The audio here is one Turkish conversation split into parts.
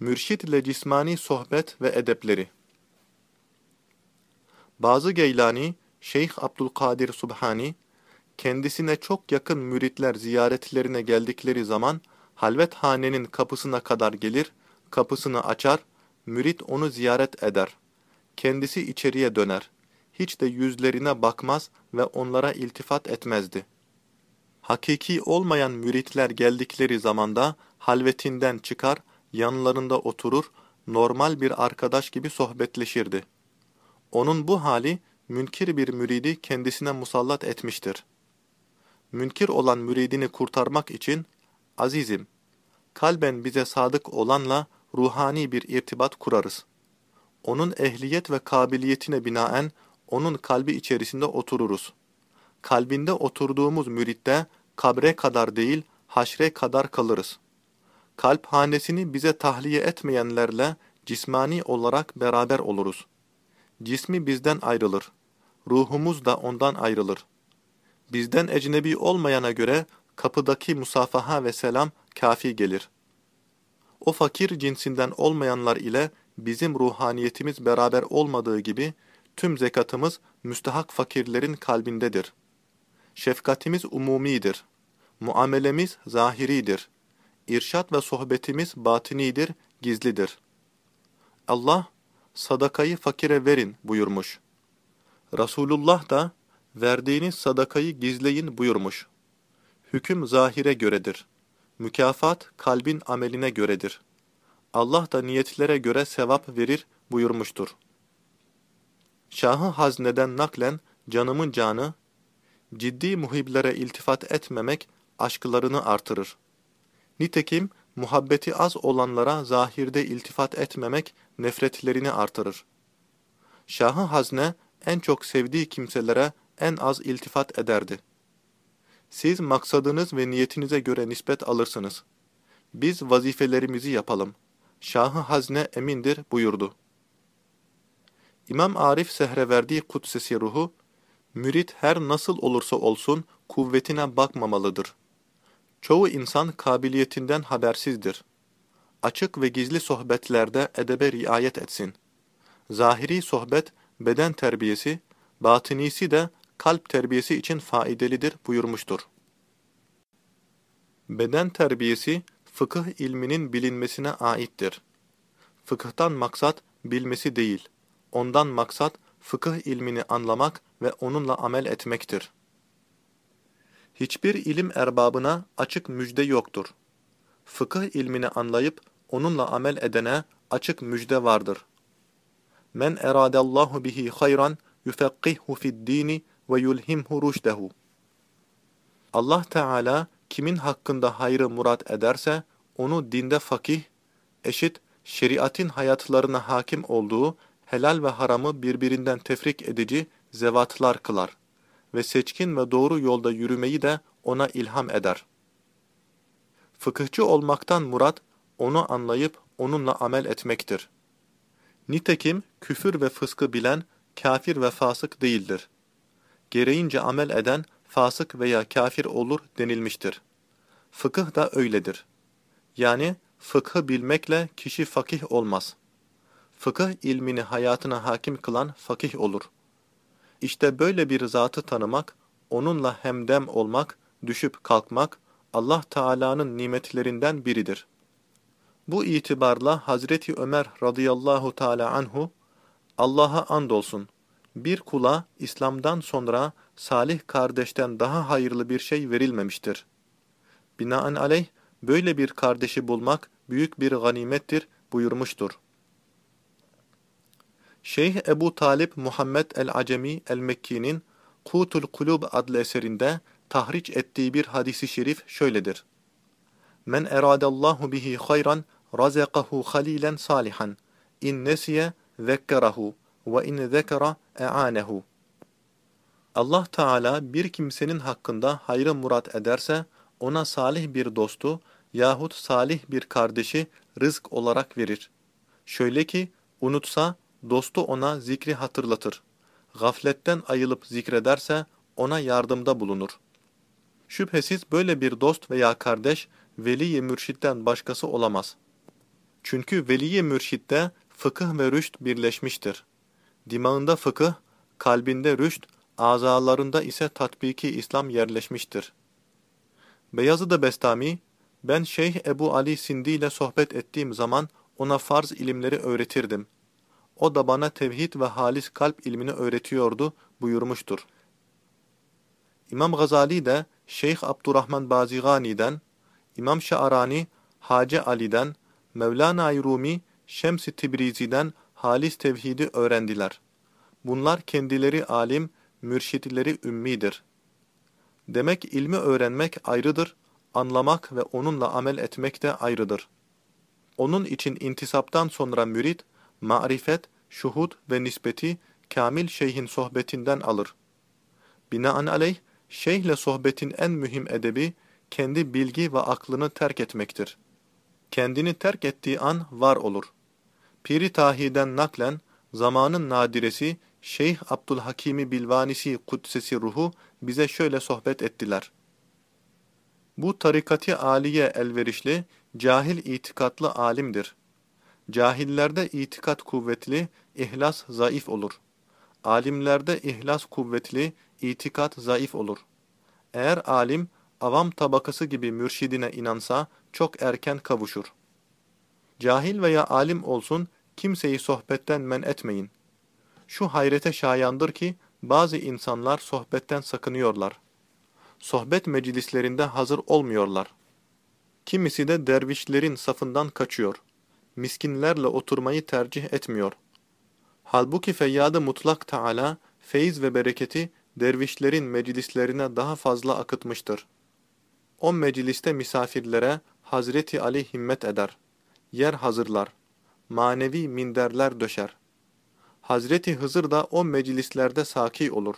Mürşit ile cismani sohbet ve edepleri Bazı Geylani, Şeyh Abdülkadir Subhani, kendisine çok yakın müritler ziyaretlerine geldikleri zaman halvethanenin kapısına kadar gelir, kapısını açar, mürit onu ziyaret eder. Kendisi içeriye döner. Hiç de yüzlerine bakmaz ve onlara iltifat etmezdi. Hakiki olmayan müritler geldikleri zamanda halvetinden çıkar, yanlarında oturur, normal bir arkadaş gibi sohbetleşirdi. Onun bu hali, münkir bir müridi kendisine musallat etmiştir. Münkir olan müridini kurtarmak için, azizim, kalben bize sadık olanla ruhani bir irtibat kurarız. Onun ehliyet ve kabiliyetine binaen, onun kalbi içerisinde otururuz. Kalbinde oturduğumuz müritte, kabre kadar değil, haşre kadar kalırız. Kalp hanesini bize tahliye etmeyenlerle cismani olarak beraber oluruz. Cismi bizden ayrılır. Ruhumuz da ondan ayrılır. Bizden ecnebi olmayana göre kapıdaki musafaha ve selam kafi gelir. O fakir cinsinden olmayanlar ile bizim ruhaniyetimiz beraber olmadığı gibi tüm zekatımız müstahak fakirlerin kalbindedir. Şefkatimiz umumidir. Muamelemiz zahiridir. İrşat ve sohbetimiz batinidir, gizlidir. Allah, sadakayı fakire verin buyurmuş. Resulullah da, verdiğiniz sadakayı gizleyin buyurmuş. Hüküm zahire göredir. Mükafat kalbin ameline göredir. Allah da niyetlere göre sevap verir buyurmuştur. Şahı Hazne'den naklen canımın canı, ciddi muhiblere iltifat etmemek aşklarını artırır. Nitekim muhabbeti az olanlara zahirde iltifat etmemek nefretlerini artırır. Şahı Hazne en çok sevdiği kimselere en az iltifat ederdi. Siz maksadınız ve niyetinize göre nispet alırsınız. Biz vazifelerimizi yapalım. Şahı Hazne emindir buyurdu. İmam Arif Sehreverdi Kudsesi ruhu, mürit her nasıl olursa olsun kuvvetine bakmamalıdır. Çoğu insan kabiliyetinden habersizdir. Açık ve gizli sohbetlerde edebe riayet etsin. Zahiri sohbet beden terbiyesi, batınisi de kalp terbiyesi için faydalıdır buyurmuştur. Beden terbiyesi, fıkıh ilminin bilinmesine aittir. Fıkıhtan maksat bilmesi değil, ondan maksat fıkıh ilmini anlamak ve onunla amel etmektir. Hiçbir ilim erbabına açık müjde yoktur. Fıkıh ilmini anlayıp onunla amel edene açık müjde vardır. Men eradallahu bihi hayran yufekkihhu fid-dini ve yulhimhu ruşdehu. Allah Teala kimin hakkında hayrı murat ederse onu dinde fakih, eşit şeriatin hayatlarına hakim olduğu helal ve haramı birbirinden tefrik edici zevatlar kılar ve seçkin ve doğru yolda yürümeyi de ona ilham eder. Fıkıhçı olmaktan murat, onu anlayıp onunla amel etmektir. Nitekim küfür ve fıskı bilen, kafir ve fasık değildir. Gereğince amel eden, fasık veya kafir olur denilmiştir. Fıkıh da öyledir. Yani fıkhı bilmekle kişi fakih olmaz. Fıkıh ilmini hayatına hakim kılan fakih olur. İşte böyle bir zatı tanımak, onunla hemdem olmak, düşüp kalkmak, Allah Teala'nın nimetlerinden biridir. Bu itibarla Hazreti Ömer radıyallahu teala anhu, Allah'a andolsun, bir kula İslam'dan sonra salih kardeşten daha hayırlı bir şey verilmemiştir. Binaenaleyh, böyle bir kardeşi bulmak büyük bir ganimettir buyurmuştur. Şeyh Ebu Talip Muhammed el-Acemi el-Mekki'nin Kutul Kulub adlı eserinde tahriç ettiği bir hadisi şerif şöyledir. Men eradallahu bihi hayran razaqahu halilen salihan in nesiye zekkerahu ve in zekera e'anehu. Allah Teala bir kimsenin hakkında hayrı murat ederse ona salih bir dostu yahut salih bir kardeşi rızk olarak verir. Şöyle ki unutsa dostu ona zikri hatırlatır. Gafletten ayılıp zikrederse ona yardımda bulunur. Şüphesiz böyle bir dost veya kardeş veli-i mürşitten başkası olamaz. Çünkü veliye mürşitte fıkıh ve rüşt birleşmiştir. Dimağında fıkıh, kalbinde rüşt, azalarında ise tatbiki İslam yerleşmiştir. Beyazıd Bestami, ben Şeyh Ebu Ali Sindi ile sohbet ettiğim zaman ona farz ilimleri öğretirdim. O da bana tevhid ve halis kalp ilmini öğretiyordu buyurmuştur. İmam Gazali de Şeyh Abdurrahman Bazigani'den, İmam Şaarani, Hace Ali'den, Mevlana Rumi, Şems-i Tibrizi'den halis tevhidi öğrendiler. Bunlar kendileri alim, mürşitleri ümmidir. Demek ilmi öğrenmek ayrıdır, anlamak ve onunla amel etmek de ayrıdır. Onun için intisaptan sonra mürit, marifet, şuhud ve nispeti kamil şeyhin sohbetinden alır. Binaenaleyh, şeyhle sohbetin en mühim edebi, kendi bilgi ve aklını terk etmektir. Kendini terk ettiği an var olur. Piri Tahi'den naklen, zamanın nadiresi Şeyh Abdülhakimi Bilvanisi Kudsesi Ruhu bize şöyle sohbet ettiler. Bu tarikati aliye elverişli, cahil itikatlı alimdir. Cahillerde itikat kuvvetli, ihlas zayıf olur. Alimlerde ihlas kuvvetli, itikat zayıf olur. Eğer alim, avam tabakası gibi mürşidine inansa, çok erken kavuşur. Cahil veya alim olsun, kimseyi sohbetten men etmeyin. Şu hayrete şayandır ki, bazı insanlar sohbetten sakınıyorlar. Sohbet meclislerinde hazır olmuyorlar. Kimisi de dervişlerin safından kaçıyor. Miskinlerle oturmayı tercih etmiyor. Halbuki Feyyad-ı Mutlak Teala, feyiz ve bereketi dervişlerin meclislerine daha fazla akıtmıştır. O mecliste misafirlere Hazreti Ali himmet eder. Yer hazırlar. Manevi minderler döşer. Hazreti Hızır da o meclislerde saki olur.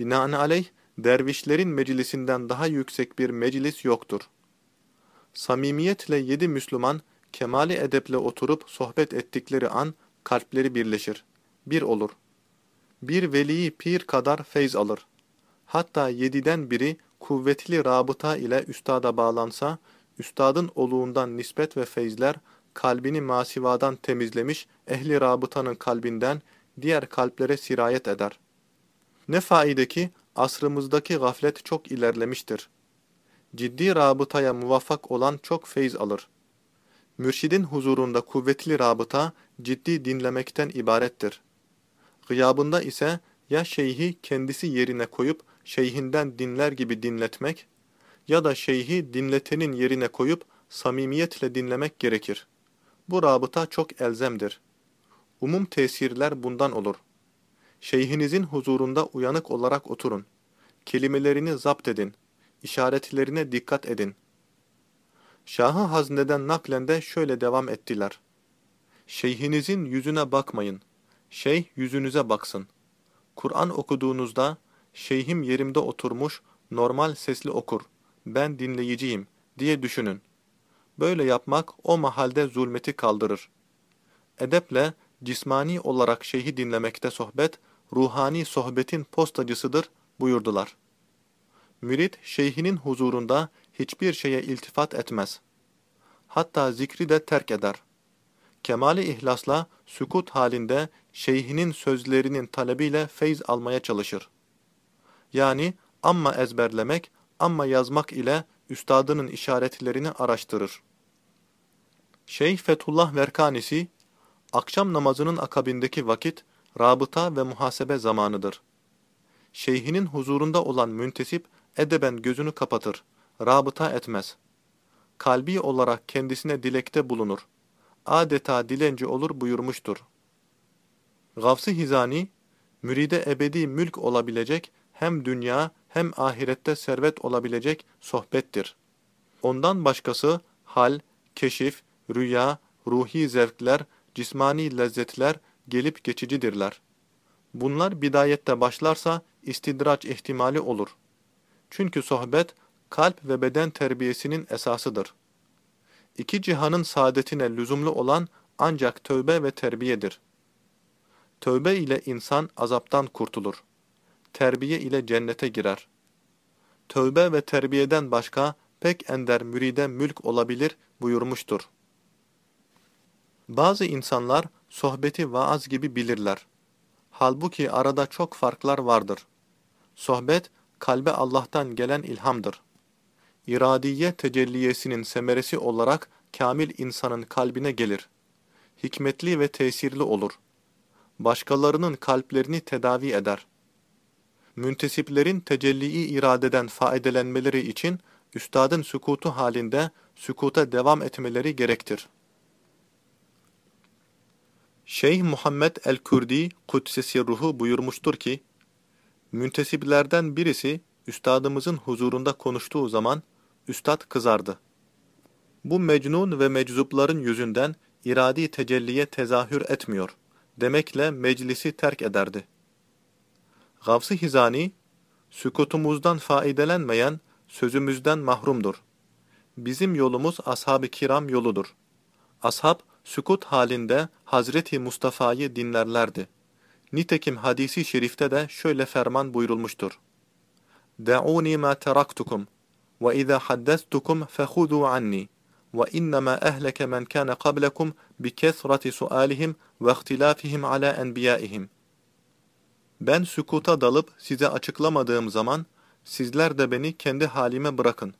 Binaenaleyh, dervişlerin meclisinden daha yüksek bir meclis yoktur. Samimiyetle yedi Müslüman, kemali edeple oturup sohbet ettikleri an, kalpleri birleşir. Bir olur. Bir veliyi pir kadar feyz alır. Hatta yediden biri kuvvetli rabıta ile üstada bağlansa, üstadın oluğundan nispet ve feyzler, kalbini masivadan temizlemiş ehli rabıtanın kalbinden diğer kalplere sirayet eder. Ne faide ki asrımızdaki gaflet çok ilerlemiştir. Ciddi rabıtaya muvaffak olan çok feyz alır. Mürşidin huzurunda kuvvetli rabıta ciddi dinlemekten ibarettir. Gıyabında ise ya şeyhi kendisi yerine koyup şeyhinden dinler gibi dinletmek ya da şeyhi dinletenin yerine koyup samimiyetle dinlemek gerekir. Bu rabıta çok elzemdir. Umum tesirler bundan olur. Şeyhinizin huzurunda uyanık olarak oturun. Kelimelerini zapt edin. İşaretlerine dikkat edin. Şahı Hazne'den naklen de şöyle devam ettiler. Şeyhinizin yüzüne bakmayın. Şeyh yüzünüze baksın. Kur'an okuduğunuzda, şeyhim yerimde oturmuş, normal sesli okur, ben dinleyiciyim diye düşünün. Böyle yapmak o mahalde zulmeti kaldırır. Edeple, cismani olarak şeyhi dinlemekte sohbet, ruhani sohbetin postacısıdır buyurdular. Mürit, şeyhinin huzurunda hiçbir şeye iltifat etmez. Hatta zikri de terk eder. Kemali ihlasla, sükut halinde şeyhinin sözlerinin talebiyle feyz almaya çalışır. Yani amma ezberlemek, amma yazmak ile üstadının işaretlerini araştırır. Şeyh Fethullah Verkanisi, akşam namazının akabindeki vakit, rabıta ve muhasebe zamanıdır. Şeyhinin huzurunda olan müntesip, edeben gözünü kapatır, rabıta etmez. Kalbi olarak kendisine dilekte bulunur. Adeta dilenci olur buyurmuştur. Gavs-ı Hizani, müride ebedi mülk olabilecek, hem dünya hem ahirette servet olabilecek sohbettir. Ondan başkası hal, keşif, rüya, ruhi zevkler, cismani lezzetler gelip geçicidirler. Bunlar bidayette başlarsa istidraç ihtimali olur. Çünkü sohbet, kalp ve beden terbiyesinin esasıdır. İki cihanın saadetine lüzumlu olan ancak tövbe ve terbiyedir. Tövbe ile insan azaptan kurtulur. Terbiye ile cennete girer. Tövbe ve terbiyeden başka pek ender müride mülk olabilir buyurmuştur. Bazı insanlar sohbeti vaaz gibi bilirler. Halbuki arada çok farklar vardır. Sohbet, kalbe Allah'tan gelen ilhamdır. İradiye tecelliyesinin semeresi olarak kamil insanın kalbine gelir. Hikmetli ve tesirli olur. Başkalarının kalplerini tedavi eder. Müntesiplerin tecelli-i iradeden faydelenmeleri için üstadın sükutu halinde sükuta devam etmeleri gerektir. Şeyh Muhammed el-Kürdi Kudsesi Ruhu buyurmuştur ki, Müntesiplerden birisi üstadımızın huzurunda konuştuğu zaman Üstad kızardı. Bu mecnun ve meczupların yüzünden iradi tecelliye tezahür etmiyor. Demekle meclisi terk ederdi. Gavs-ı Hizani, sükutumuzdan faidelenmeyen sözümüzden mahrumdur. Bizim yolumuz ashab-ı kiram yoludur. Ashab, sükut halinde Hazreti Mustafa'yı dinlerlerdi. Nitekim hadisi şerifte de şöyle ferman buyurulmuştur. De'uni ma teraktukum وإذا حدثتكم فخذوا عني وإنما أهلك من كان قبلكم بكثرة سؤالهم واختلافهم على أنبيائهم Ben sükuta dalıp size açıklamadığım zaman sizler de beni kendi halime bırakın.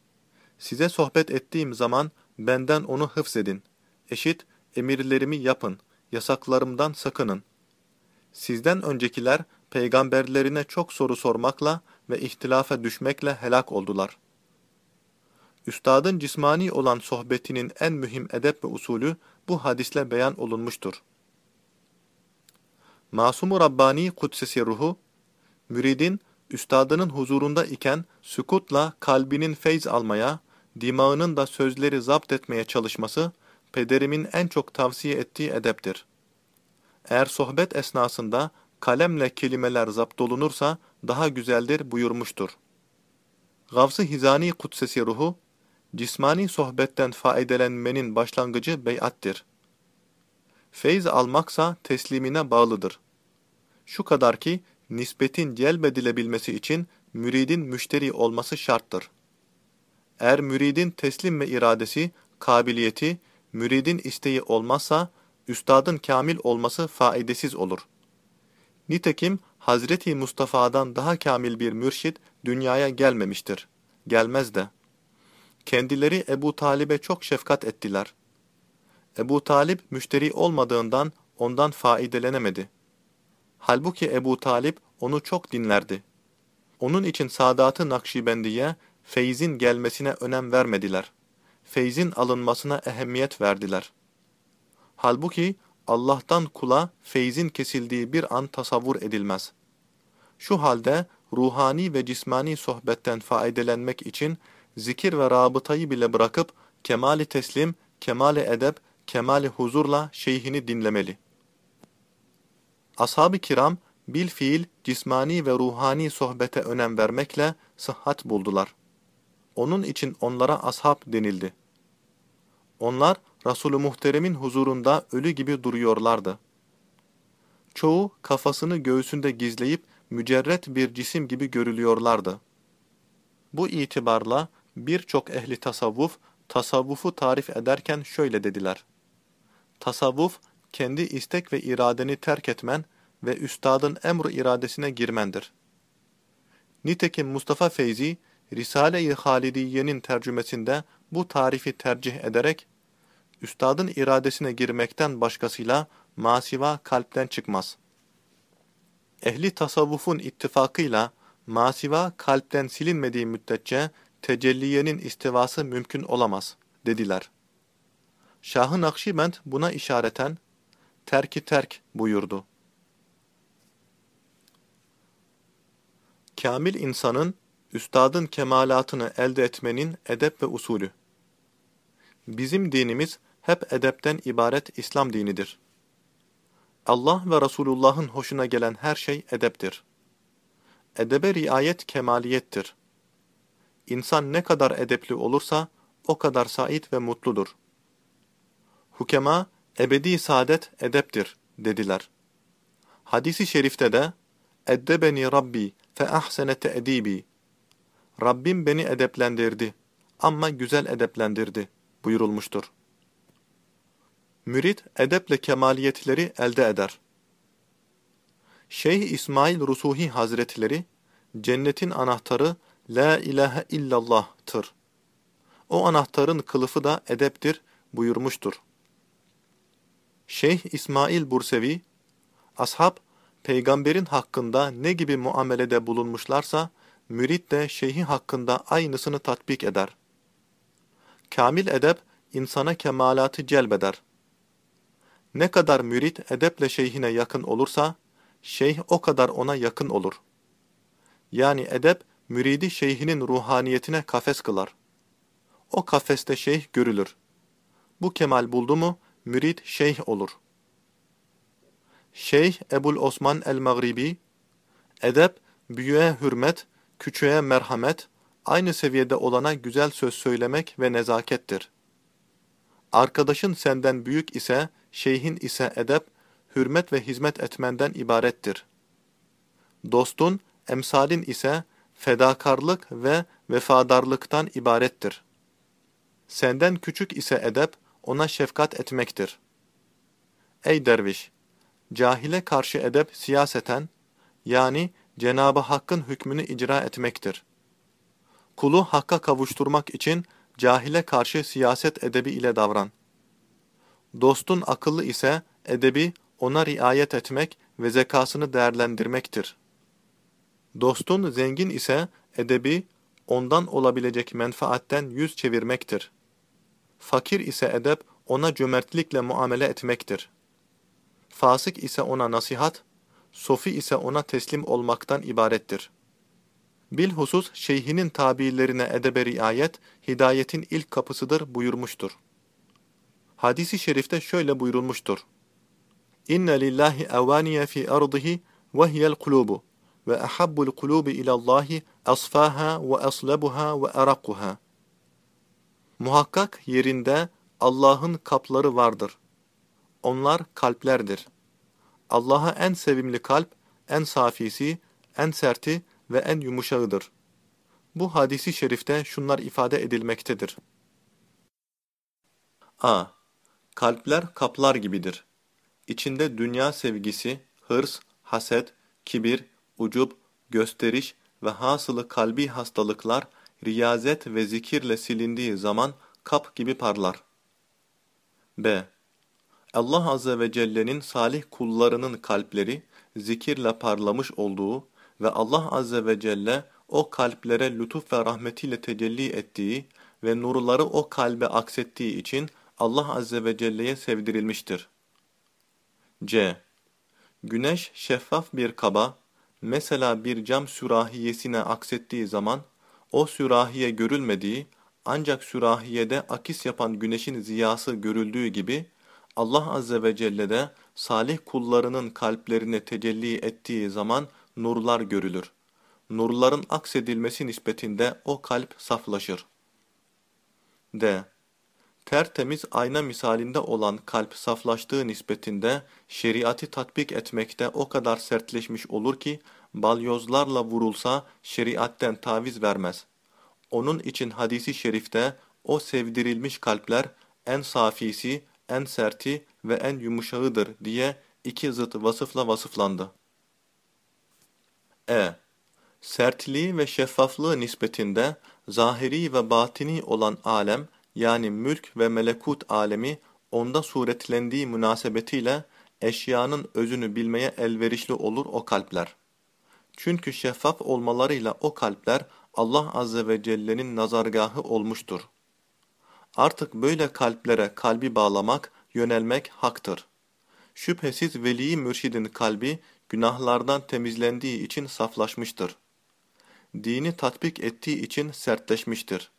Size sohbet ettiğim zaman benden onu hıfzedin. Eşit, emirlerimi yapın, yasaklarımdan sakının. Sizden öncekiler peygamberlerine çok soru sormakla ve ihtilafa düşmekle helak oldular. Üstadın cismani olan sohbetinin en mühim edep ve usulü bu hadisle beyan olunmuştur. Masum-u Rabbani Kudsesi Ruhu, müridin üstadının huzurunda iken sükutla kalbinin feyz almaya, dimağının da sözleri zapt etmeye çalışması, pederimin en çok tavsiye ettiği edeptir. Eğer sohbet esnasında kalemle kelimeler zapt olunursa daha güzeldir buyurmuştur. Gavs-ı Hizani Kudsesi Ruhu, cismani sohbetten faydelenmenin başlangıcı beyattir. Feyz almaksa teslimine bağlıdır. Şu kadar ki, nispetin celbedilebilmesi için müridin müşteri olması şarttır. Eğer müridin teslim ve iradesi, kabiliyeti, müridin isteği olmazsa, üstadın kamil olması faidesiz olur. Nitekim Hazreti Mustafa'dan daha kamil bir mürşit dünyaya gelmemiştir. Gelmez de. Kendileri Ebu Talib'e çok şefkat ettiler. Ebu Talib müşteri olmadığından ondan faidelenemedi. Halbuki Ebu Talip onu çok dinlerdi. Onun için Sadat-ı Nakşibendiye feyzin gelmesine önem vermediler. Feyzin alınmasına ehemmiyet verdiler. Halbuki Allah'tan kula feyzin kesildiği bir an tasavvur edilmez. Şu halde ruhani ve cismani sohbetten faydelenmek için zikir ve rabıtayı bile bırakıp kemali teslim, kemali edep, kemali huzurla şeyhini dinlemeli. Ashab-ı kiram bil fiil cismani ve ruhani sohbete önem vermekle sıhhat buldular. Onun için onlara ashab denildi. Onlar Resulü Muhterem'in huzurunda ölü gibi duruyorlardı. Çoğu kafasını göğsünde gizleyip mücerret bir cisim gibi görülüyorlardı. Bu itibarla birçok ehli tasavvuf, tasavvufu tarif ederken şöyle dediler. Tasavvuf, kendi istek ve iradeni terk etmen ve üstadın emru iradesine girmendir. Nitekim Mustafa Feyzi, Risale-i Halidiye'nin tercümesinde bu tarifi tercih ederek, üstadın iradesine girmekten başkasıyla masiva kalpten çıkmaz. Ehli tasavvufun ittifakıyla masiva kalpten silinmediği müddetçe tecelliyenin istivası mümkün olamaz, dediler. Şah-ı Nakşibend buna işareten, terki terk buyurdu. Kamil insanın, üstadın kemalatını elde etmenin edep ve usulü. Bizim dinimiz hep edepten ibaret İslam dinidir. Allah ve Resulullah'ın hoşuna gelen her şey edeptir. Edebe riayet kemaliyettir. İnsan ne kadar edepli olursa o kadar sait ve mutludur. Hukema, ebedi saadet edeptir dediler. Hadisi şerifte de, Eddebeni Rabbi fe ahsene te'dibi. Rabbim beni edeplendirdi ama güzel edeplendirdi buyurulmuştur. Mürit edeple kemaliyetleri elde eder. Şeyh İsmail Rusuhi Hazretleri, cennetin anahtarı La ilahe illallah'tır. O anahtarın kılıfı da edeptir buyurmuştur. Şeyh İsmail Bursevi, ashab, peygamberin hakkında ne gibi muamelede bulunmuşlarsa, mürit de şeyhi hakkında aynısını tatbik eder. Kamil edep, insana kemalatı celbeder. Ne kadar mürit edeple şeyhine yakın olursa, şeyh o kadar ona yakın olur. Yani edep, müridi şeyhinin ruhaniyetine kafes kılar. O kafeste şeyh görülür. Bu kemal buldu mu, mürid şeyh olur. Şeyh Ebul Osman el-Maghribi, edep, büyüğe hürmet, küçüğe merhamet, aynı seviyede olana güzel söz söylemek ve nezakettir. Arkadaşın senden büyük ise, şeyhin ise edep, hürmet ve hizmet etmenden ibarettir. Dostun, emsalin ise fedakarlık ve vefadarlıktan ibarettir. Senden küçük ise edep, ona şefkat etmektir. Ey derviş! Cahile karşı edep siyaseten, yani Cenabı Hakk'ın hükmünü icra etmektir. Kulu Hakk'a kavuşturmak için cahile karşı siyaset edebi ile davran. Dostun akıllı ise edebi ona riayet etmek ve zekasını değerlendirmektir. Dostun zengin ise edebi ondan olabilecek menfaatten yüz çevirmektir. Fakir ise edep ona cömertlikle muamele etmektir. Fasık ise ona nasihat, sofi ise ona teslim olmaktan ibarettir. Bilhusus şeyhinin tabirlerine edebe riayet, hidayetin ilk kapısıdır buyurmuştur. Hadisi şerifte şöyle buyurulmuştur. İnne lillahi evaniye fi ardihi ve hiyel kulubu ve ahabbul kulubi ilallahi asfaha ve aslabuha ve arakuha. Muhakkak yerinde Allah'ın kapları vardır. Onlar kalplerdir. Allah'a en sevimli kalp, en safisi, en serti ve en yumuşağıdır. Bu hadisi şerifte şunlar ifade edilmektedir. A. Kalpler kaplar gibidir. İçinde dünya sevgisi, hırs, haset, kibir, ucub, gösteriş ve hasılı kalbi hastalıklar riyazet ve zikirle silindiği zaman kap gibi parlar. B. Allah Azze ve Celle'nin salih kullarının kalpleri zikirle parlamış olduğu ve Allah Azze ve Celle o kalplere lütuf ve rahmetiyle tecelli ettiği ve nurları o kalbe aksettiği için Allah Azze ve Celle'ye sevdirilmiştir. C. Güneş şeffaf bir kaba, mesela bir cam sürahiyesine aksettiği zaman, o sürahiye görülmediği, ancak sürahiyede akis yapan güneşin ziyası görüldüğü gibi, Allah Azze ve Celle de salih kullarının kalplerine tecelli ettiği zaman nurlar görülür. Nurların aksedilmesi nispetinde o kalp saflaşır. D. Tertemiz ayna misalinde olan kalp saflaştığı nispetinde şeriatı tatbik etmekte o kadar sertleşmiş olur ki balyozlarla vurulsa şeriatten taviz vermez. Onun için hadisi şerifte o sevdirilmiş kalpler en safisi, en serti ve en yumuşağıdır diye iki zıt vasıfla vasıflandı. E. Sertliği ve şeffaflığı nispetinde zahiri ve batini olan alem yani mülk ve melekut alemi onda suretlendiği münasebetiyle eşyanın özünü bilmeye elverişli olur o kalpler. Çünkü şeffaf olmalarıyla o kalpler Allah Azze ve Celle'nin nazargahı olmuştur. Artık böyle kalplere kalbi bağlamak, yönelmek haktır. Şüphesiz veli mürşidin kalbi günahlardan temizlendiği için saflaşmıştır. Dini tatbik ettiği için sertleşmiştir.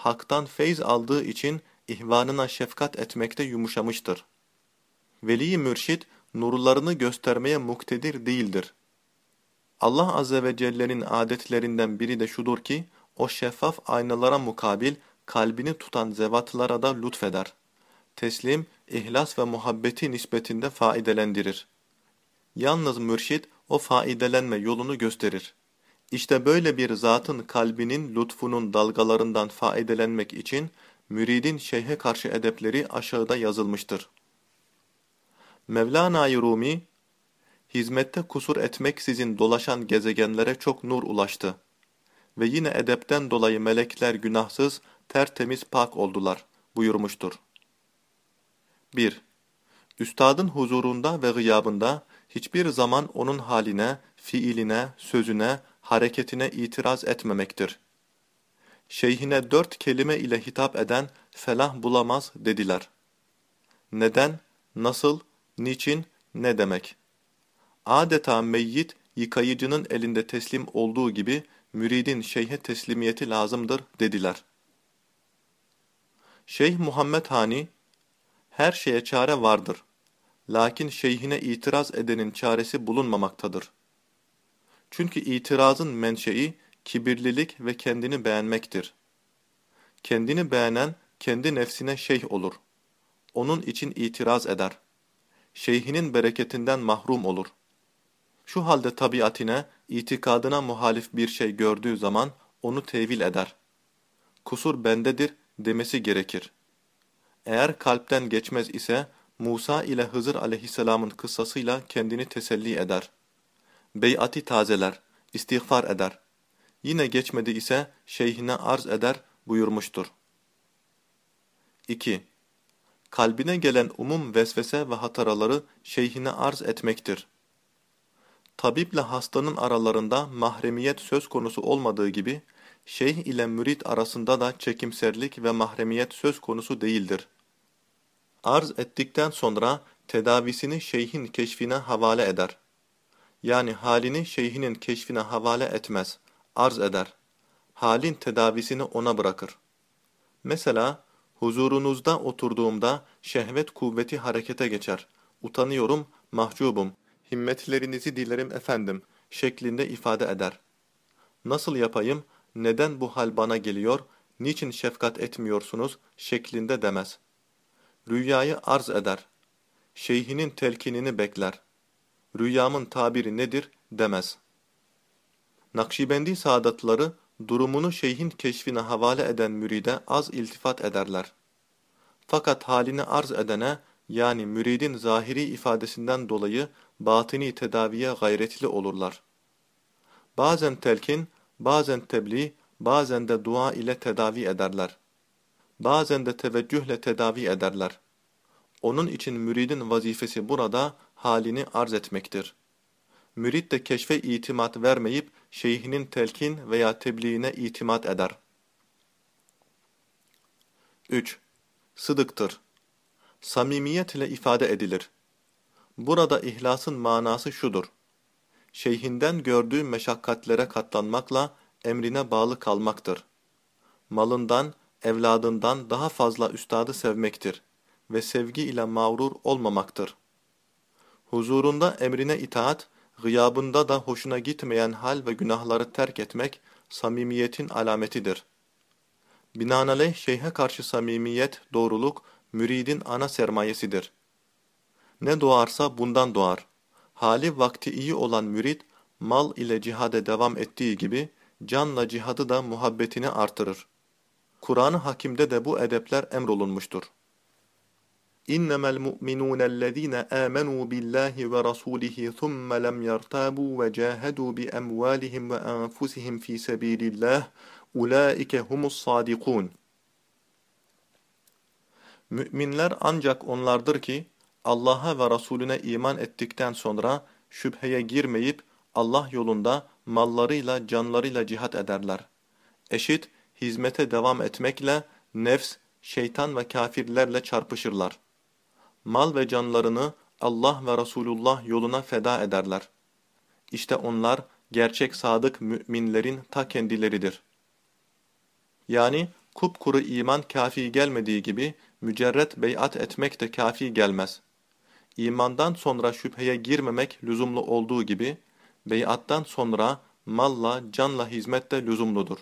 Hak'tan feyz aldığı için ihvanına şefkat etmekte yumuşamıştır. Veli mürşid nurlarını göstermeye muktedir değildir. Allah Azze ve Celle'nin adetlerinden biri de şudur ki, o şeffaf aynalara mukabil kalbini tutan zevatlara da lütfeder. Teslim, ihlas ve muhabbeti nispetinde faidelendirir. Yalnız mürşid o faidelenme yolunu gösterir. İşte böyle bir zatın kalbinin lütfunun dalgalarından faidelenmek için müridin şeyhe karşı edepleri aşağıda yazılmıştır. Mevlana-i Rumi, hizmette kusur etmeksizin dolaşan gezegenlere çok nur ulaştı. Ve yine edepten dolayı melekler günahsız, tertemiz pak oldular buyurmuştur. 1. Üstadın huzurunda ve gıyabında hiçbir zaman onun haline, fiiline, sözüne, hareketine itiraz etmemektir. Şeyhine dört kelime ile hitap eden felah bulamaz dediler. Neden, nasıl, niçin, ne demek? Adeta meyyit yıkayıcının elinde teslim olduğu gibi müridin şeyhe teslimiyeti lazımdır dediler. Şeyh Muhammed Hani, her şeye çare vardır. Lakin şeyhine itiraz edenin çaresi bulunmamaktadır. Çünkü itirazın menşei kibirlilik ve kendini beğenmektir. Kendini beğenen kendi nefsine şeyh olur. Onun için itiraz eder. Şeyhinin bereketinden mahrum olur. Şu halde tabiatine, itikadına muhalif bir şey gördüğü zaman onu tevil eder. Kusur bendedir demesi gerekir. Eğer kalpten geçmez ise Musa ile Hızır aleyhisselamın kıssasıyla kendini teselli eder. Beyati tazeler, istiğfar eder. Yine geçmedi ise şeyhine arz eder buyurmuştur. 2. Kalbine gelen umum vesvese ve hataraları şeyhine arz etmektir. Tabiple hastanın aralarında mahremiyet söz konusu olmadığı gibi, şeyh ile mürit arasında da çekimserlik ve mahremiyet söz konusu değildir. Arz ettikten sonra tedavisini şeyhin keşfine havale eder. Yani halini şeyhinin keşfine havale etmez, arz eder. Halin tedavisini ona bırakır. Mesela, huzurunuzda oturduğumda şehvet kuvveti harekete geçer. Utanıyorum, mahcubum, himmetlerinizi dilerim efendim, şeklinde ifade eder. Nasıl yapayım, neden bu hal bana geliyor, niçin şefkat etmiyorsunuz şeklinde demez. Rüyayı arz eder. Şeyhinin telkinini bekler. Rüyamın tabiri nedir demez. Nakşibendi saadatları durumunu şeyhin keşfine havale eden müride az iltifat ederler. Fakat halini arz edene yani müridin zahiri ifadesinden dolayı batini tedaviye gayretli olurlar. Bazen telkin, bazen tebliğ, bazen de dua ile tedavi ederler. Bazen de teveccühle tedavi ederler. Onun için müridin vazifesi burada halini arz etmektir. Mürid de keşfe itimat vermeyip şeyhinin telkin veya tebliğine itimat eder. 3. Sıdıktır. Samimiyet ile ifade edilir. Burada ihlasın manası şudur. Şeyhinden gördüğü meşakkatlere katlanmakla emrine bağlı kalmaktır. Malından, evladından daha fazla üstadı sevmektir ve sevgi ile mağrur olmamaktır. Huzurunda emrine itaat, gıyabında da hoşuna gitmeyen hal ve günahları terk etmek samimiyetin alametidir. Binaenaleyh şeyhe karşı samimiyet, doğruluk, müridin ana sermayesidir. Ne doğarsa bundan doğar. Hali vakti iyi olan mürid, mal ile cihade devam ettiği gibi, canla cihadı da muhabbetini artırır. Kur'an-ı Hakim'de de bu edepler emrolunmuştur. İnnemel mu'minûnellezîne âmenû billâhi ve rasûlihi thumme lem yertâbû ve câhedû bi emvâlihim ve enfusihim fî sebîlillâh ulaike humus sâdikûn. Müminler ancak onlardır ki Allah'a ve Resulüne iman ettikten sonra şüpheye girmeyip Allah yolunda mallarıyla canlarıyla cihat ederler. Eşit hizmete devam etmekle nefs, şeytan ve kafirlerle çarpışırlar. Mal ve canlarını Allah ve Resulullah yoluna feda ederler. İşte onlar gerçek sadık müminlerin ta kendileridir. Yani kupkuru iman kafi gelmediği gibi mücerret beyat etmek de kafi gelmez. İmandan sonra şüpheye girmemek lüzumlu olduğu gibi, beyattan sonra malla, canla hizmet de lüzumludur.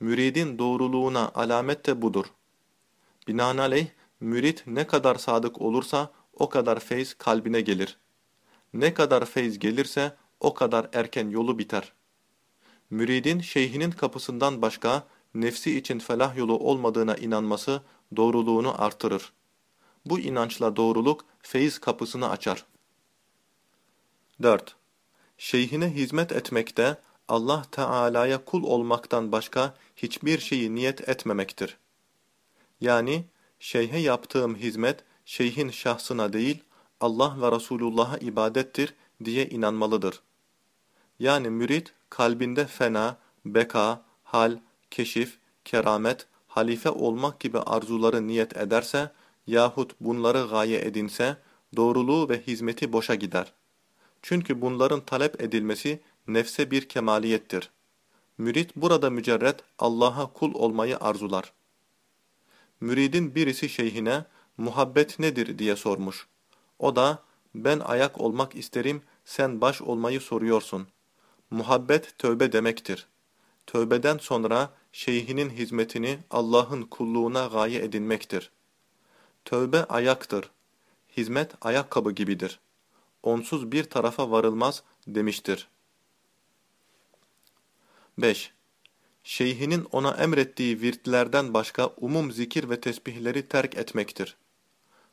Müridin doğruluğuna alamet de budur. Binaenaleyh, mürid ne kadar sadık olursa o kadar feyz kalbine gelir. Ne kadar feyz gelirse o kadar erken yolu biter. Müridin şeyhinin kapısından başka nefsi için felah yolu olmadığına inanması doğruluğunu artırır. Bu inançla doğruluk feyiz kapısını açar. 4. Şeyhine hizmet etmekte Allah Teala'ya kul olmaktan başka hiçbir şeyi niyet etmemektir. Yani şeyhe yaptığım hizmet şeyhin şahsına değil Allah ve Resulullah'a ibadettir diye inanmalıdır. Yani mürit kalbinde fena, beka, hal, keşif, keramet, halife olmak gibi arzuları niyet ederse yahut bunları gaye edinse doğruluğu ve hizmeti boşa gider. Çünkü bunların talep edilmesi nefse bir kemaliyettir. Mürit burada mücerret Allah'a kul olmayı arzular. Müridin birisi şeyhine muhabbet nedir diye sormuş. O da ben ayak olmak isterim sen baş olmayı soruyorsun. Muhabbet tövbe demektir. Tövbeden sonra şeyhinin hizmetini Allah'ın kulluğuna gaye edinmektir. Tövbe ayaktır. Hizmet ayakkabı gibidir. Onsuz bir tarafa varılmaz demiştir. 5. Şeyhinin ona emrettiği virtlerden başka umum zikir ve tesbihleri terk etmektir.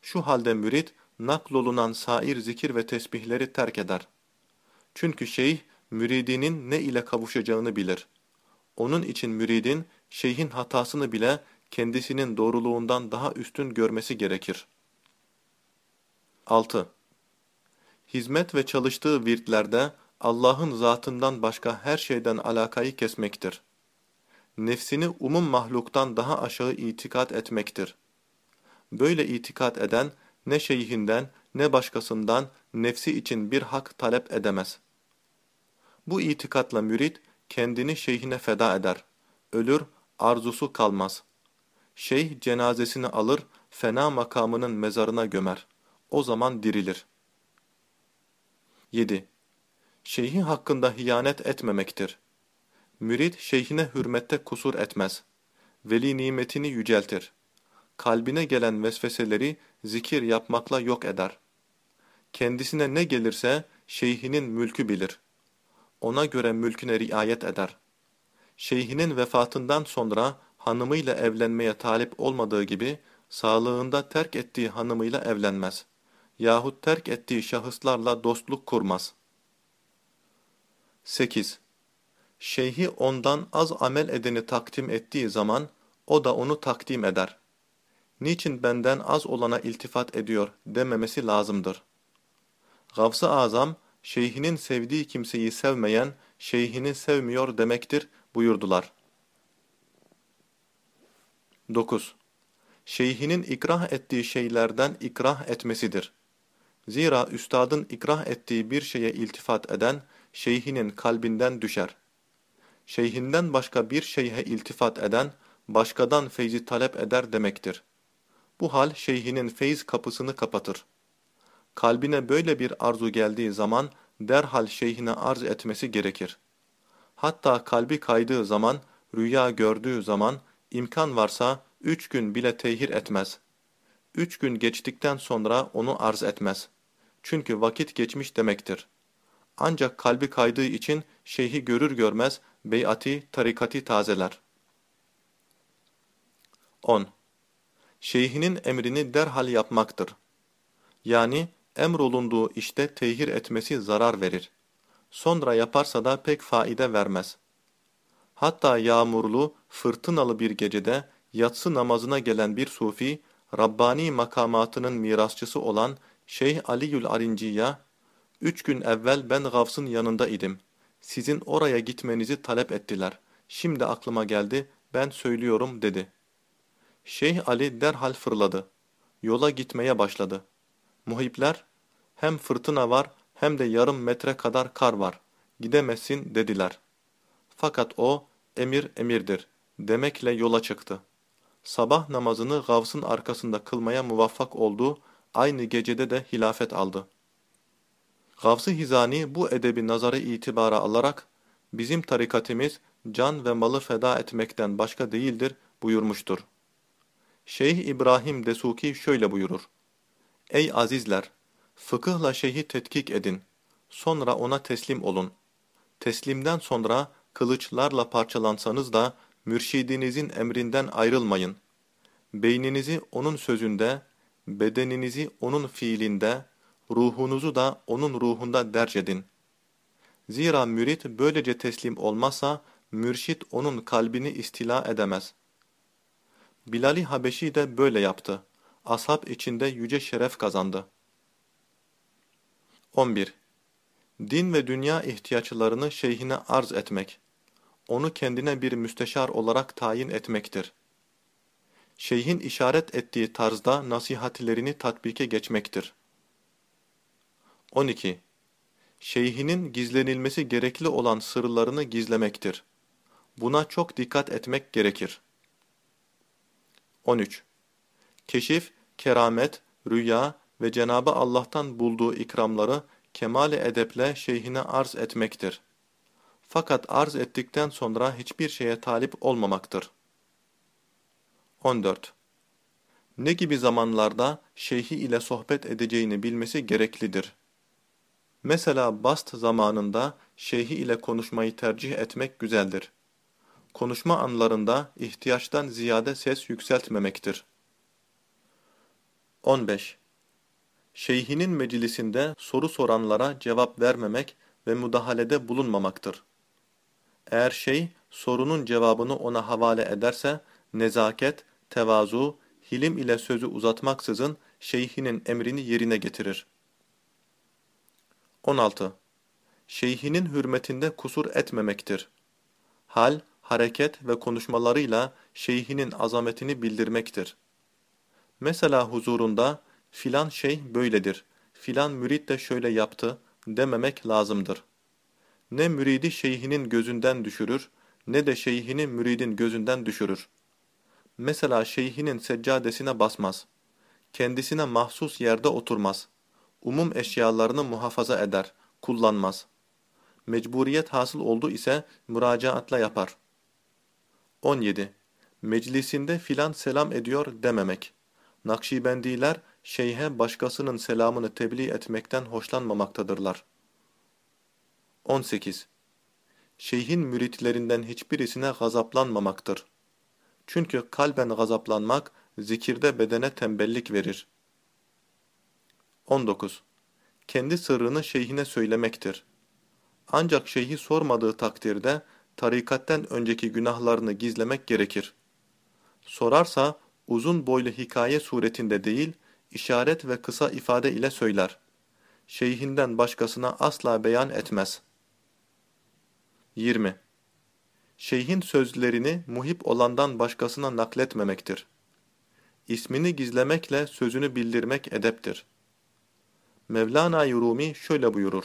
Şu halde mürit, naklolunan sair zikir ve tesbihleri terk eder. Çünkü şeyh, müridinin ne ile kavuşacağını bilir. Onun için müridin, şeyhin hatasını bile kendisinin doğruluğundan daha üstün görmesi gerekir. 6. Hizmet ve çalıştığı virtlerde Allah'ın zatından başka her şeyden alakayı kesmektir. Nefsini umum mahluktan daha aşağı itikat etmektir. Böyle itikat eden ne şeyhinden ne başkasından nefsi için bir hak talep edemez. Bu itikatla mürit kendini şeyhine feda eder. Ölür, arzusu kalmaz. Şeyh cenazesini alır, fena makamının mezarına gömer. O zaman dirilir. 7. Şeyhi hakkında hiyanet etmemektir. Mürit şeyhine hürmette kusur etmez. Veli nimetini yüceltir. Kalbine gelen vesveseleri zikir yapmakla yok eder. Kendisine ne gelirse şeyhinin mülkü bilir. Ona göre mülküne riayet eder. Şeyhinin vefatından sonra hanımıyla evlenmeye talip olmadığı gibi sağlığında terk ettiği hanımıyla evlenmez. Yahut terk ettiği şahıslarla dostluk kurmaz. 8. Şeyhi ondan az amel edeni takdim ettiği zaman o da onu takdim eder. Niçin benden az olana iltifat ediyor dememesi lazımdır. Gavs-ı Azam, şeyhinin sevdiği kimseyi sevmeyen, şeyhini sevmiyor demektir buyurdular. 9. Şeyhinin ikrah ettiği şeylerden ikrah etmesidir. Zira üstadın ikrah ettiği bir şeye iltifat eden, şeyhinin kalbinden düşer. Şeyhinden başka bir şeyhe iltifat eden, başkadan feyzi talep eder demektir. Bu hal şeyhinin feyz kapısını kapatır. Kalbine böyle bir arzu geldiği zaman derhal şeyhine arz etmesi gerekir. Hatta kalbi kaydığı zaman, rüya gördüğü zaman, imkan varsa üç gün bile tehir etmez. Üç gün geçtikten sonra onu arz etmez. Çünkü vakit geçmiş demektir. Ancak kalbi kaydığı için şeyhi görür görmez beyati, tarikati tazeler. 10. Şeyhinin emrini derhal yapmaktır. Yani emrolunduğu işte tehir etmesi zarar verir. Sonra yaparsa da pek faide vermez. Hatta yağmurlu, fırtınalı bir gecede yatsı namazına gelen bir sufi, Rabbani makamatının mirasçısı olan Şeyh Aliül Arinciya, üç gün evvel ben Gavs'ın yanında idim. Sizin oraya gitmenizi talep ettiler. Şimdi aklıma geldi, ben söylüyorum dedi. Şeyh Ali derhal fırladı. Yola gitmeye başladı. Muhipler, hem fırtına var hem de yarım metre kadar kar var. Gidemezsin dediler. Fakat o, emir emirdir demekle yola çıktı. Sabah namazını Gavs'ın arkasında kılmaya muvaffak oldu, aynı gecede de hilafet aldı. Gavs-ı Hizani bu edebi nazarı itibara alarak, bizim tarikatimiz can ve malı feda etmekten başka değildir buyurmuştur. Şeyh İbrahim Desuki şöyle buyurur. Ey azizler! Fıkıhla şeyhi tetkik edin. Sonra ona teslim olun. Teslimden sonra kılıçlarla parçalansanız da mürşidinizin emrinden ayrılmayın. Beyninizi onun sözünde, bedeninizi onun fiilinde, ruhunuzu da onun ruhunda derc edin. Zira mürit böylece teslim olmazsa, mürşit onun kalbini istila edemez. Bilal-i Habeşi de böyle yaptı. Ashab içinde yüce şeref kazandı. 11. Din ve dünya ihtiyaçlarını şeyhine arz etmek, onu kendine bir müsteşar olarak tayin etmektir. Şeyhin işaret ettiği tarzda nasihatlerini tatbike geçmektir. 12. Şeyhinin gizlenilmesi gerekli olan sırlarını gizlemektir. Buna çok dikkat etmek gerekir. 13. Keşif, keramet, rüya ve Cenabı Allah'tan bulduğu ikramları kemale edeple şeyhine arz etmektir. Fakat arz ettikten sonra hiçbir şeye talip olmamaktır. 14. Ne gibi zamanlarda şeyhi ile sohbet edeceğini bilmesi gereklidir. Mesela bast zamanında şeyhi ile konuşmayı tercih etmek güzeldir. Konuşma anlarında ihtiyaçtan ziyade ses yükseltmemektir. 15. Şeyhinin meclisinde soru soranlara cevap vermemek ve müdahalede bulunmamaktır. Eğer şey sorunun cevabını ona havale ederse nezaket, tevazu, hilim ile sözü uzatmaksızın şeyhinin emrini yerine getirir. 16. Şeyhinin hürmetinde kusur etmemektir. Hal, hareket ve konuşmalarıyla şeyhinin azametini bildirmektir. Mesela huzurunda filan şey böyledir, filan mürit de şöyle yaptı dememek lazımdır. Ne müridi şeyhinin gözünden düşürür, ne de şeyhini müridin gözünden düşürür. Mesela şeyhinin seccadesine basmaz. Kendisine mahsus yerde oturmaz. Umum eşyalarını muhafaza eder, kullanmaz. Mecburiyet hasıl oldu ise müracaatla yapar. 17. Meclisinde filan selam ediyor dememek. Nakşibendiler şeyhe başkasının selamını tebliğ etmekten hoşlanmamaktadırlar. 18. Şeyhin müritlerinden hiçbirisine gazaplanmamaktır. Çünkü kalben gazaplanmak, zikirde bedene tembellik verir. 19. Kendi sırrını şeyhine söylemektir. Ancak şeyhi sormadığı takdirde, tarikatten önceki günahlarını gizlemek gerekir. Sorarsa, uzun boylu hikaye suretinde değil, işaret ve kısa ifade ile söyler. Şeyhinden başkasına asla beyan etmez. 20. Şeyhin sözlerini muhip olandan başkasına nakletmemektir. İsmini gizlemekle sözünü bildirmek edeptir. Mevlana Rumi şöyle buyurur.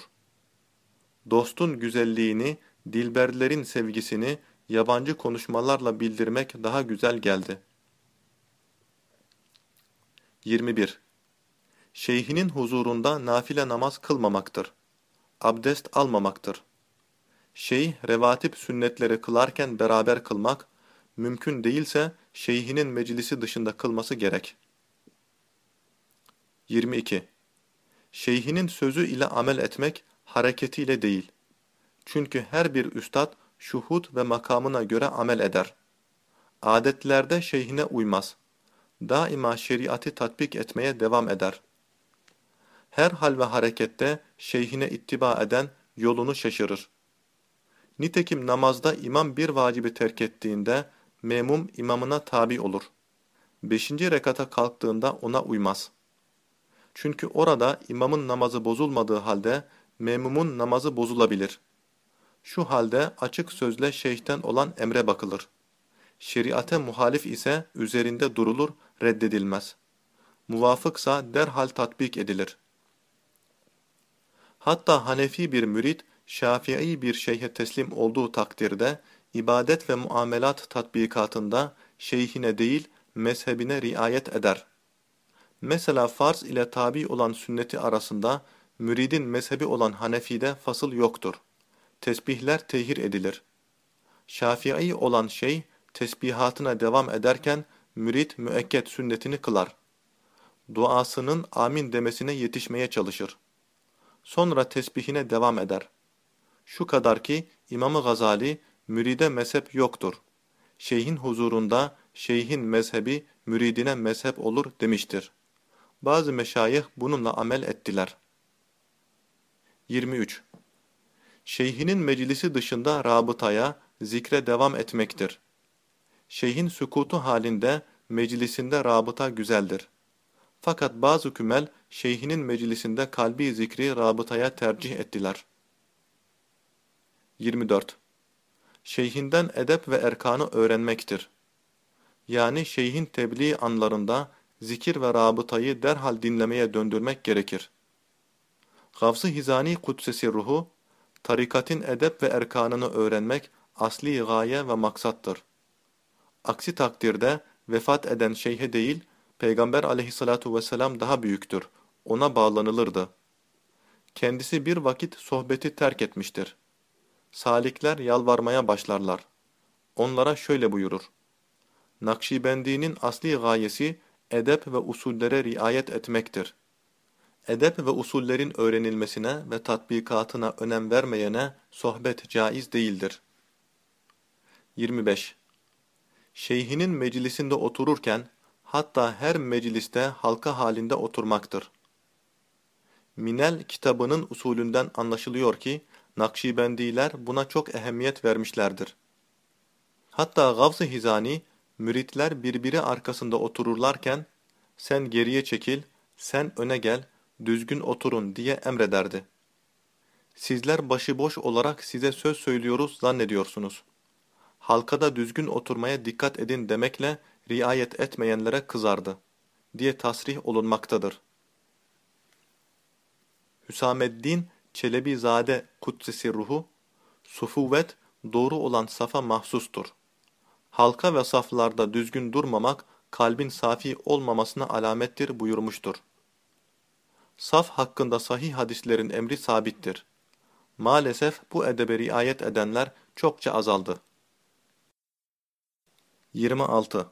Dostun güzelliğini, dilberlerin sevgisini yabancı konuşmalarla bildirmek daha güzel geldi. 21. Şeyhinin huzurunda nafile namaz kılmamaktır. Abdest almamaktır. Şeyh, revatip sünnetleri kılarken beraber kılmak, mümkün değilse şeyhinin meclisi dışında kılması gerek. 22. Şeyhinin sözü ile amel etmek, hareketiyle değil. Çünkü her bir üstad, şuhud ve makamına göre amel eder. Adetlerde şeyhine uymaz daima şeriatı tatbik etmeye devam eder. Her hal ve harekette şeyhine ittiba eden yolunu şaşırır. Nitekim namazda imam bir vacibi terk ettiğinde memum imamına tabi olur. Beşinci rekata kalktığında ona uymaz. Çünkü orada imamın namazı bozulmadığı halde memumun namazı bozulabilir. Şu halde açık sözle şeyhten olan emre bakılır. Şeriate muhalif ise üzerinde durulur, reddedilmez. Muvafıksa derhal tatbik edilir. Hatta Hanefi bir mürit, Şafii bir şeyhe teslim olduğu takdirde, ibadet ve muamelat tatbikatında şeyhine değil, mezhebine riayet eder. Mesela farz ile tabi olan sünneti arasında, müridin mezhebi olan Hanefi'de fasıl yoktur. Tesbihler tehir edilir. Şafii olan şey, tesbihatına devam ederken mürit müekket sünnetini kılar. Duasının amin demesine yetişmeye çalışır. Sonra tesbihine devam eder. Şu kadar ki İmam-ı Gazali müride mezhep yoktur. Şeyhin huzurunda şeyhin mezhebi müridine mezhep olur demiştir. Bazı meşayih bununla amel ettiler. 23. Şeyhinin meclisi dışında rabıtaya, zikre devam etmektir. Şeyhin sükutu halinde meclisinde rabıta güzeldir. Fakat bazı kümel şeyhinin meclisinde kalbi zikri rabıtaya tercih ettiler. 24. Şeyhinden edep ve erkanı öğrenmektir. Yani şeyhin tebliğ anlarında zikir ve rabıtayı derhal dinlemeye döndürmek gerekir. Gavs-ı Hizani Kudsesi ruhu, tarikatin edep ve erkanını öğrenmek asli gaye ve maksattır. Aksi takdirde vefat eden şeyhe değil, Peygamber aleyhissalatu vesselam daha büyüktür. Ona bağlanılırdı. Kendisi bir vakit sohbeti terk etmiştir. Salikler yalvarmaya başlarlar. Onlara şöyle buyurur. Nakşibendi'nin asli gayesi edep ve usullere riayet etmektir. Edep ve usullerin öğrenilmesine ve tatbikatına önem vermeyene sohbet caiz değildir. 25. Şeyhinin meclisinde otururken, hatta her mecliste halka halinde oturmaktır. Minel kitabının usulünden anlaşılıyor ki, Nakşibendiler buna çok ehemmiyet vermişlerdir. Hatta Gavz-ı Hizani, müritler birbiri arkasında otururlarken, sen geriye çekil, sen öne gel, düzgün oturun diye emrederdi. Sizler başıboş olarak size söz söylüyoruz zannediyorsunuz. Halkada düzgün oturmaya dikkat edin demekle riayet etmeyenlere kızardı diye tasrih olunmaktadır. Hüsameddin Çelebizade Kudsesi ruhu, sufuvvet doğru olan safa mahsustur. Halka ve saflarda düzgün durmamak, kalbin safi olmamasına alamettir buyurmuştur. Saf hakkında sahih hadislerin emri sabittir. Maalesef bu edebe riayet edenler çokça azaldı. 26.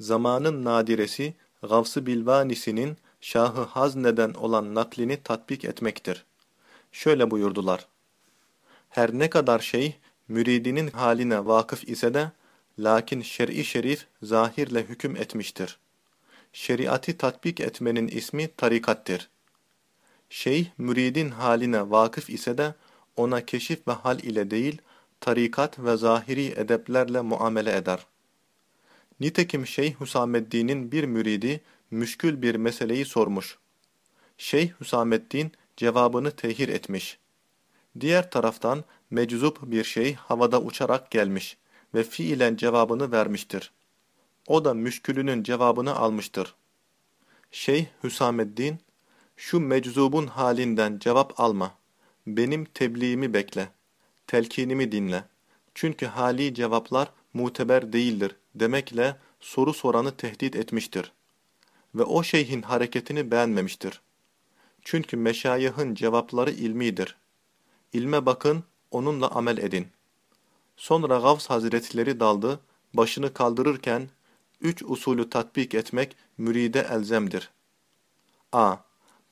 Zamanın nadiresi, Gavs-ı Bilvanisi'nin Şahı Hazne'den olan naklini tatbik etmektir. Şöyle buyurdular. Her ne kadar şey, müridinin haline vakıf ise de, lakin şer'i şerif zahirle hüküm etmiştir. Şeriatı tatbik etmenin ismi tarikattir. Şeyh, müridin haline vakıf ise de, ona keşif ve hal ile değil, tarikat ve zahiri edeplerle muamele eder. Nitekim Şeyh Hüsameddin'in bir müridi müşkül bir meseleyi sormuş. Şeyh Hüsameddin cevabını tehir etmiş. Diğer taraftan meczup bir şey havada uçarak gelmiş ve fiilen cevabını vermiştir. O da müşkülünün cevabını almıştır. Şeyh Hüsameddin, şu meczubun halinden cevap alma, benim tebliğimi bekle, telkinimi dinle. Çünkü hali cevaplar muteber değildir demekle soru soranı tehdit etmiştir. Ve o şeyhin hareketini beğenmemiştir. Çünkü meşayihın cevapları ilmidir. İlme bakın, onunla amel edin. Sonra Gavs Hazretleri daldı, başını kaldırırken, üç usulü tatbik etmek müride elzemdir. a.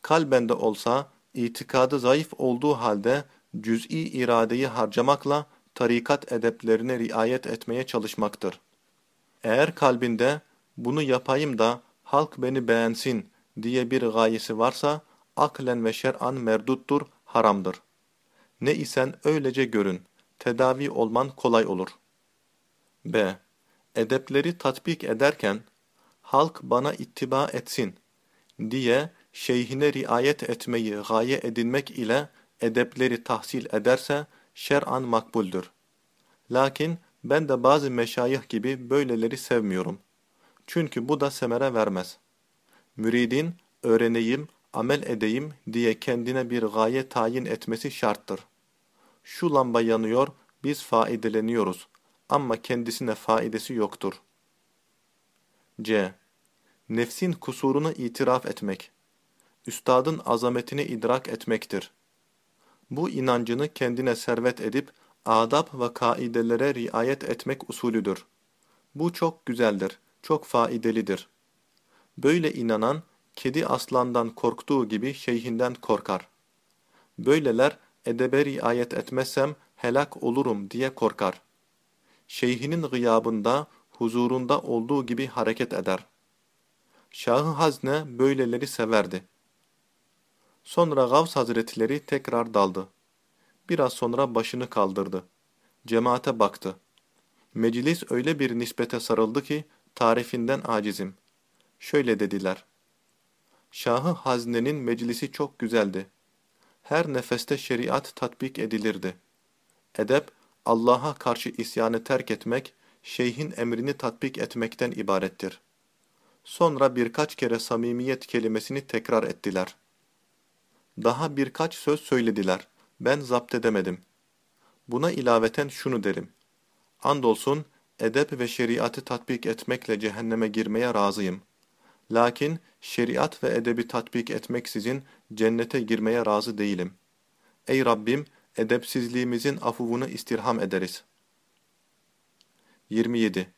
Kalbende olsa, itikadı zayıf olduğu halde cüz'i iradeyi harcamakla tarikat edeplerine riayet etmeye çalışmaktır. Eğer kalbinde bunu yapayım da halk beni beğensin diye bir gayesi varsa aklen ve şer'an merduttur, haramdır. Ne isen öylece görün, tedavi olman kolay olur. B. Edepleri tatbik ederken, halk bana ittiba etsin diye şeyhine riayet etmeyi gaye edinmek ile edepleri tahsil ederse şer'an makbuldür. Lakin ben de bazı meşayih gibi böyleleri sevmiyorum. Çünkü bu da semere vermez. Müridin öğreneyim, amel edeyim diye kendine bir gaye tayin etmesi şarttır. Şu lamba yanıyor, biz faideleniyoruz ama kendisine faidesi yoktur. C. Nefsin kusurunu itiraf etmek. Üstadın azametini idrak etmektir. Bu inancını kendine servet edip adab ve kaidelere riayet etmek usulüdür. Bu çok güzeldir, çok faidelidir. Böyle inanan, kedi aslandan korktuğu gibi şeyhinden korkar. Böyleler, edebe riayet etmezsem helak olurum diye korkar. Şeyhinin gıyabında, huzurunda olduğu gibi hareket eder. Şahı Hazne böyleleri severdi. Sonra Gavs Hazretleri tekrar daldı. Biraz sonra başını kaldırdı. Cemaate baktı. Meclis öyle bir nispete sarıldı ki tarifinden acizim. Şöyle dediler. Şahı Hazne'nin meclisi çok güzeldi. Her nefeste şeriat tatbik edilirdi. Edep, Allah'a karşı isyanı terk etmek, şeyhin emrini tatbik etmekten ibarettir. Sonra birkaç kere samimiyet kelimesini tekrar ettiler. Daha birkaç söz söylediler. Ben zapt edemedim. Buna ilaveten şunu derim. Andolsun, edep ve şeriatı tatbik etmekle cehenneme girmeye razıyım. Lakin şeriat ve edebi tatbik etmeksizin cennete girmeye razı değilim. Ey Rabbim, edepsizliğimizin afuvunu istirham ederiz. 27.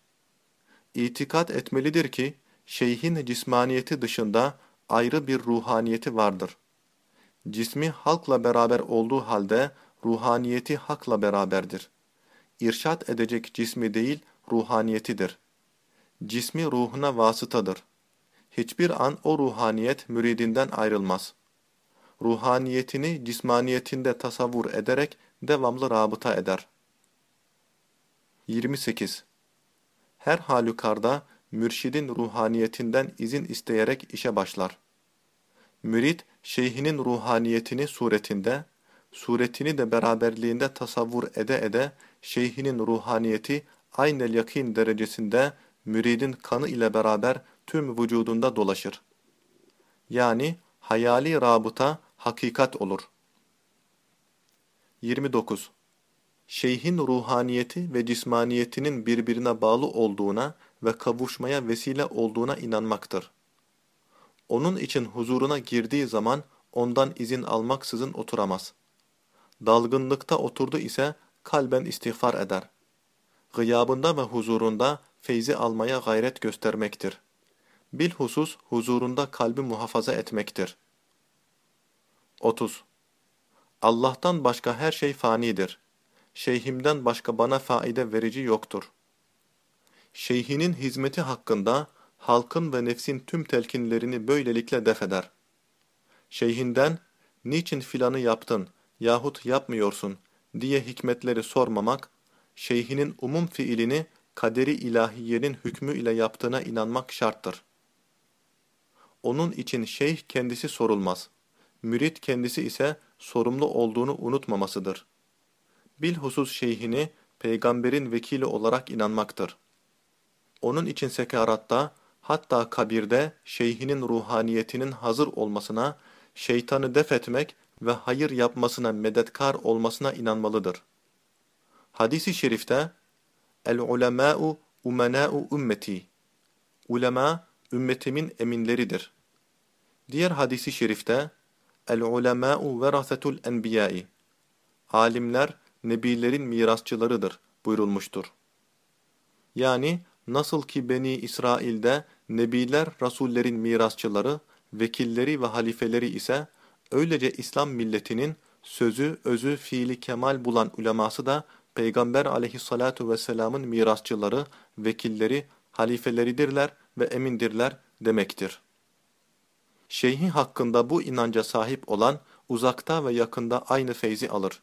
İtikat etmelidir ki, şeyhin cismaniyeti dışında ayrı bir ruhaniyeti vardır. Cismi halkla beraber olduğu halde ruhaniyeti hakla beraberdir. İrşat edecek cismi değil, ruhaniyetidir. Cismi ruhuna vasıtadır. Hiçbir an o ruhaniyet müridinden ayrılmaz. Ruhaniyetini cismaniyetinde tasavvur ederek devamlı rabıta eder. 28. Her halükarda mürşidin ruhaniyetinden izin isteyerek işe başlar. Mürid, şeyhinin ruhaniyetini suretinde, suretini de beraberliğinde tasavvur ede ede, şeyhinin ruhaniyeti aynel yakin derecesinde müridin kanı ile beraber tüm vücudunda dolaşır. Yani hayali rabıta hakikat olur. 29. Şeyhin ruhaniyeti ve cismaniyetinin birbirine bağlı olduğuna ve kavuşmaya vesile olduğuna inanmaktır. Onun için huzuruna girdiği zaman ondan izin almaksızın oturamaz. Dalgınlıkta oturdu ise kalben istiğfar eder. Gıyabında ve huzurunda feyzi almaya gayret göstermektir. Bilhusus huzurunda kalbi muhafaza etmektir. 30. Allah'tan başka her şey fanidir. Şeyhimden başka bana faide verici yoktur. Şeyhinin hizmeti hakkında halkın ve nefsin tüm telkinlerini böylelikle defeder. Şeyhinden, niçin filanı yaptın yahut yapmıyorsun diye hikmetleri sormamak, şeyhinin umum fiilini kaderi ilahiyenin hükmü ile yaptığına inanmak şarttır. Onun için şeyh kendisi sorulmaz. Mürit kendisi ise sorumlu olduğunu unutmamasıdır. Bilhusus şeyhini peygamberin vekili olarak inanmaktır. Onun için sekaratta, hatta kabirde şeyhinin ruhaniyetinin hazır olmasına, şeytanı def etmek ve hayır yapmasına medetkar olmasına inanmalıdır. Hadis-i şerifte, El-ulemâ'u umenâ'u ümmeti. Ulema, ümmetimin eminleridir. Diğer hadisi şerifte, El-ulemâ'u verasetul enbiyâ'i. Alimler, nebilerin mirasçılarıdır buyurulmuştur. Yani, nasıl ki Beni İsrail'de nebiler rasullerin mirasçıları, vekilleri ve halifeleri ise, öylece İslam milletinin sözü, özü, fiili kemal bulan uleması da Peygamber aleyhissalatu vesselamın mirasçıları, vekilleri, halifeleridirler ve emindirler demektir. Şeyhi hakkında bu inanca sahip olan uzakta ve yakında aynı feyzi alır.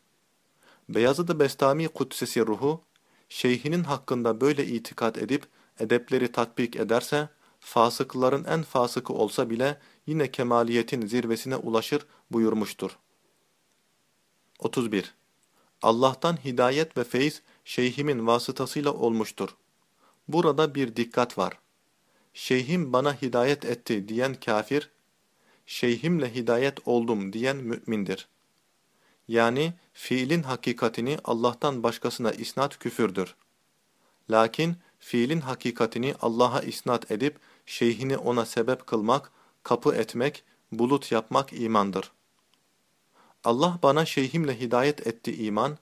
Beyazıd-ı Bestami Kudsesi ruhu, şeyhinin hakkında böyle itikat edip edepleri tatbik ederse, fasıkların en fasıkı olsa bile yine kemaliyetin zirvesine ulaşır buyurmuştur. 31. Allah'tan hidayet ve feyiz şeyhimin vasıtasıyla olmuştur. Burada bir dikkat var. Şeyhim bana hidayet etti diyen kafir, şeyhimle hidayet oldum diyen mümindir. Yani fiilin hakikatini Allah'tan başkasına isnat küfürdür. Lakin fiilin hakikatini Allah'a isnat edip şeyhini ona sebep kılmak, kapı etmek, bulut yapmak imandır. Allah bana şeyhimle hidayet etti iman,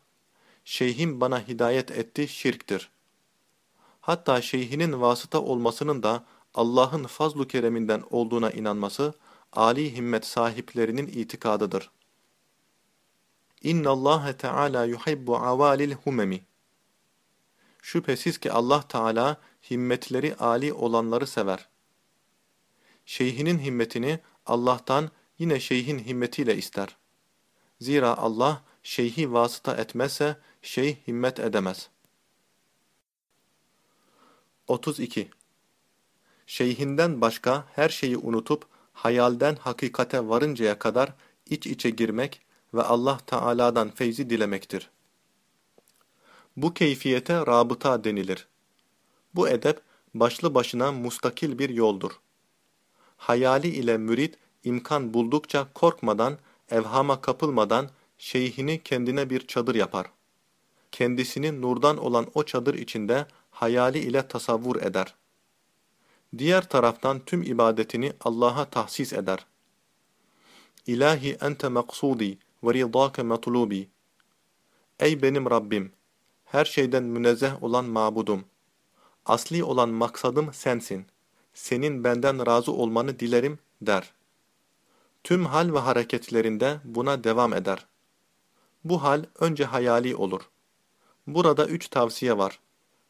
şeyhim bana hidayet etti şirktir. Hatta şeyhinin vasıta olmasının da Allah'ın fazlu kereminden olduğuna inanması, âli himmet sahiplerinin itikadıdır. İnna Allah Teala yuhibbu avalil humemi. Şüphesiz ki Allah Teala himmetleri âli olanları sever. şeyhinin himmetini Allah'tan yine şeyhin himmetiyle ister. Zira Allah şeyhi vasıta etmezse şeyh himmet edemez. 32. Şeyhinden başka her şeyi unutup hayalden hakikate varıncaya kadar iç içe girmek ve Allah Teala'dan feyzi dilemektir. Bu keyfiyete rabıta denilir. Bu edep başlı başına mustakil bir yoldur. Hayali ile mürit imkan buldukça korkmadan, evhama kapılmadan şeyhini kendine bir çadır yapar. Kendisini nurdan olan o çadır içinde hayali ile tasavvur eder. Diğer taraftan tüm ibadetini Allah'a tahsis eder. İlahi ente maksudi ve ridâke matlubi. Ey benim Rabbim! Her şeyden münezzeh olan mabudum. Asli olan maksadım sensin. Senin benden razı olmanı dilerim der. Tüm hal ve hareketlerinde buna devam eder. Bu hal önce hayali olur. Burada üç tavsiye var.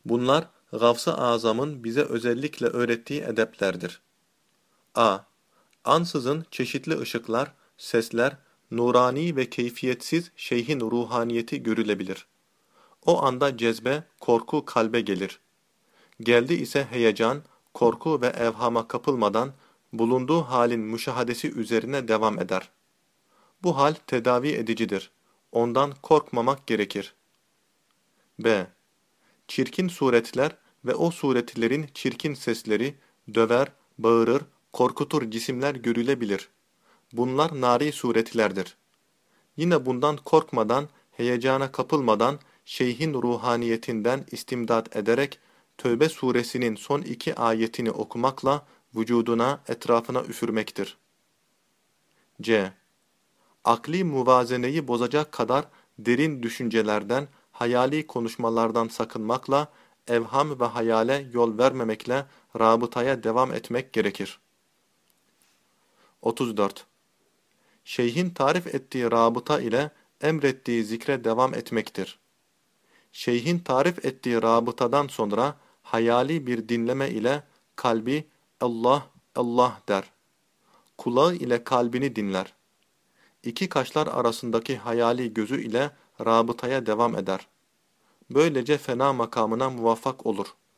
Bunlar Gavs-ı Azam'ın bize özellikle öğrettiği edeplerdir. a. Ansızın çeşitli ışıklar, sesler, nurani ve keyfiyetsiz şeyhin ruhaniyeti görülebilir. O anda cezbe, korku kalbe gelir. Geldi ise heyecan, korku ve evhama kapılmadan bulunduğu halin müşahadesi üzerine devam eder. Bu hal tedavi edicidir. Ondan korkmamak gerekir. b. Çirkin suretler ve o suretlerin çirkin sesleri döver, bağırır, korkutur cisimler görülebilir. Bunlar nari suretlerdir. Yine bundan korkmadan, heyecana kapılmadan, şeyhin ruhaniyetinden istimdat ederek, Tövbe suresinin son iki ayetini okumakla vücuduna, etrafına üfürmektir. C. Akli muvazeneyi bozacak kadar derin düşüncelerden, hayali konuşmalardan sakınmakla, evham ve hayale yol vermemekle rabıtaya devam etmek gerekir. 34. Şeyhin tarif ettiği rabıta ile emrettiği zikre devam etmektir. Şeyhin tarif ettiği rabıtadan sonra hayali bir dinleme ile kalbi Allah, Allah der. Kulağı ile kalbini dinler. İki kaşlar arasındaki hayali gözü ile rabıtaya devam eder. Böylece fena makamına muvaffak olur.''